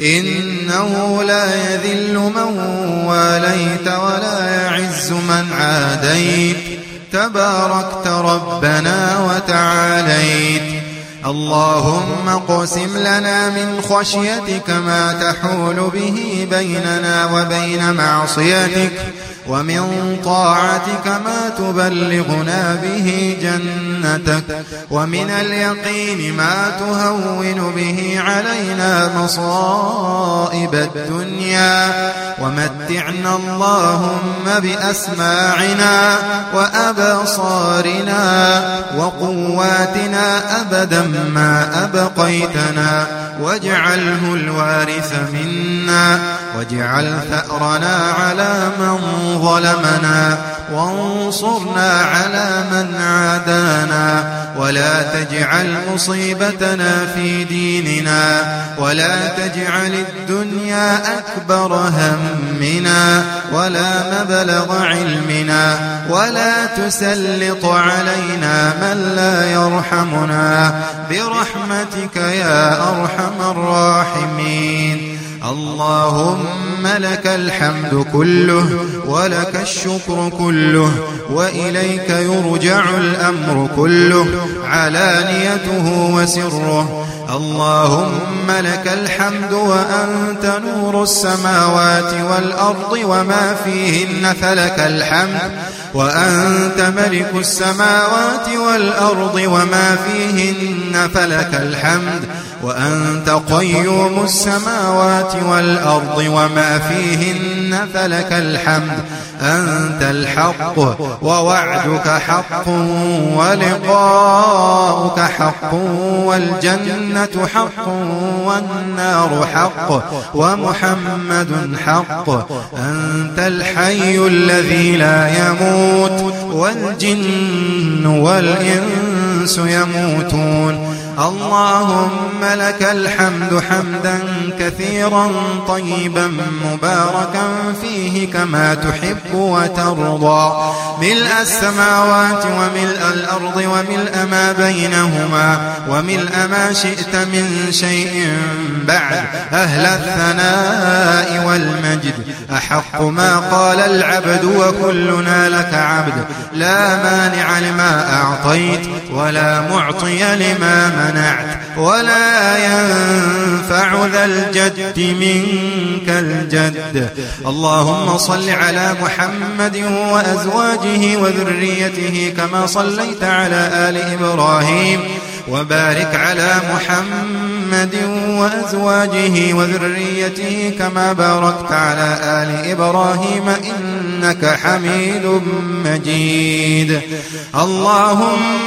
إنه لا يذل من واليت ولا يعز من عاديت. تباركت ربنا وتعاليت. اللهم قسم لنا من خشيتك ما تحول به بيننا وبين معصيتك. ومن طاعتك ما تبلغنا به جنتك ومن اليقين ما تهون به علينا مصائب الدنيا ومتعنا اللهم بأسماعنا وأبصارنا وقواتنا أبدا ما أبقيتنا واجعله الوارث منا واجعل ثأرنا على من ظلمنا وانصرنا على من عادانا ولا تجعل مصيبتنا في ديننا ولا تجعل الدنيا أكبر همنا ولا مبلغ علمنا ولا تسلط علينا من لا يرحمنا برحمتك يا أرحم الراحمين اللهم لك الحمد كله ولك الشكر كله وإليك يرجع الأمر كله علانيته وسره اللهم لك الحمد وأنت نور السماوات والأرض وما فيهن فلك الحمد وأنت ملك السماوات والأرض وما فيهن فلك الحمد. وأنت قيوم السماوات والأرض وما فيهن فلك الحمد. أنت الحق ووعدك حق ولقاؤك حق والجنة حق والنار حق ومحمد حق. أنت الحي الذي لا يموت والجن والإنس يموتون. اللهم لك الحمد حمدا كثيرا طيبا مباركا فيه كما تحب وترضى. ملء السماوات وملء الأرض وملء ما بينهما وملء ما شئت من شيء بعد. أهل الثناء والمجد أحق ما قال العبد وكلنا لك عبد. لا مانع لما أعطيت ولا معطي لما منعت. ولا ينفع ذا الجد منك الجد. اللهم صل على محمد وأزواجه وذريته كما صليت على آل إبراهيم. وبارك على محمد وأزواجه وذريته كما باركت على آل إبراهيم إنك حميد مجيد. اللهم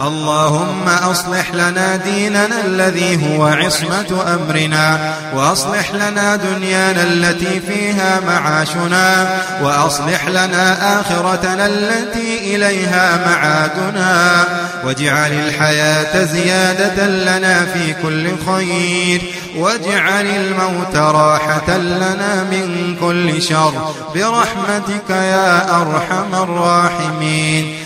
اللهم أصلح لنا ديننا الذي هو عصمة أمرنا وأصلح لنا دنيانا التي فيها معاشنا وأصلح لنا آخرتنا التي إليها معادنا. واجعل الحياة زيادة لنا في كل خير واجعل الموت راحة لنا من كل شر. برحمتك يا أرحم الراحمين.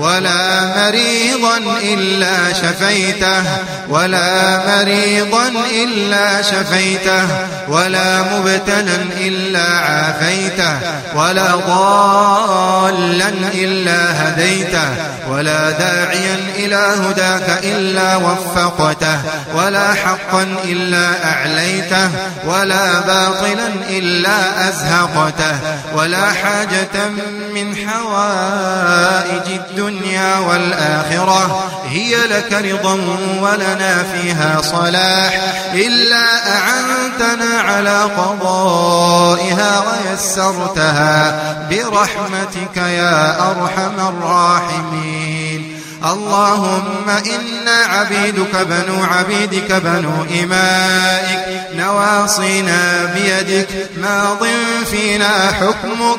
ولا مريضا إلا شفيته ولا مريضا إلا شفيته ولا مبتلا إلا عافيته ولا ضالا إلا هديته ولا داعيا إلى هداك إلا وفقته ولا حقا إلا أعليته ولا باطلا إلا أزهقته ولا حاجة من حوائج الدنيا والآخرة هي لك رضا ولنا فيها صلاح. إلا أعنتنا على قضائها ويسرتها برحمتك يا أرحم الراحمين. اللهم إنا عبيدك بنو عبيدك بنو إمائك نواصينا بيدك ماض فينا حكمك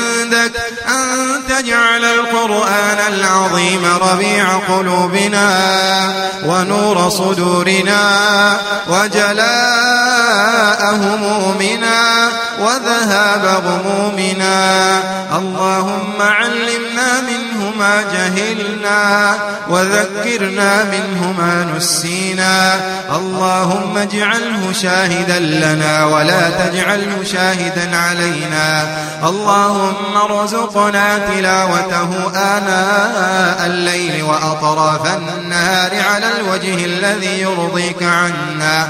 أن تجعل القرآن العظيم ربيع قلوبنا ونور صدورنا وجلاء همومنا وذهاب غمومنا. اللهم علمنا منه ما جهلنا وذكرنا منه ما نسينا. اللهم اجعله شاهدا لنا ولا تجعله شاهدا علينا. اللهم ارزقنا تلاوته آناء الليل وأطراف النهار على الوجه الذي يرضيك عنا.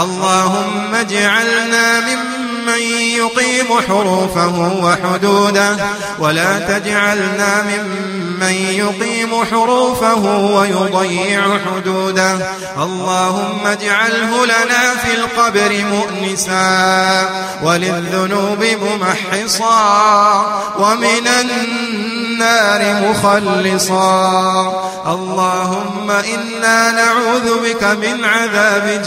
اللهم اجعلنا ممن يقيم حروفه وحدوده ولا تجعلنا ممن يقيم حروفه ويضيع حدوده. اللهم اجعله لنا في القبر مؤنسا وللذنوب ممحصا ومن النار مخلصا. اللهم إنا نعوذ بك من عذاب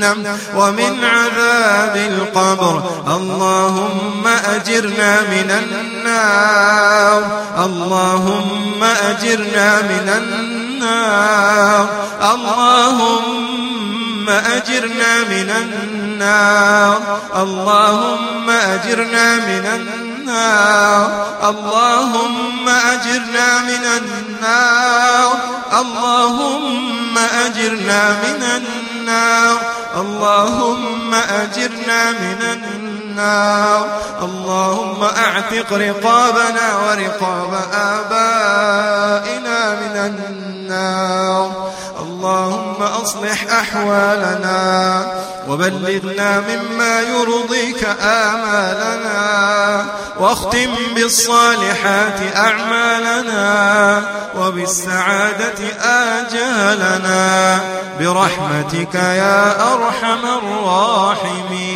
جهنم ومن عذاب القبر. اللهم أجرنا من النار. اللهم أجرنا من النار. اللهم أجرنا من النار. اللهم أجرنا من النار. اللهم أجرنا من النار. اللهم أجرنا من النار. اللهم أجرنا من النار. اللهم أعتق رقابنا ورقاب آبائنا من النار. اللهم أصلح أحوالنا وبلغنا مما يرضيك آمالنا واختم بالصالحات أعمالنا وبالسعادة آجالنا برحمتك يا أرحم الراحمين.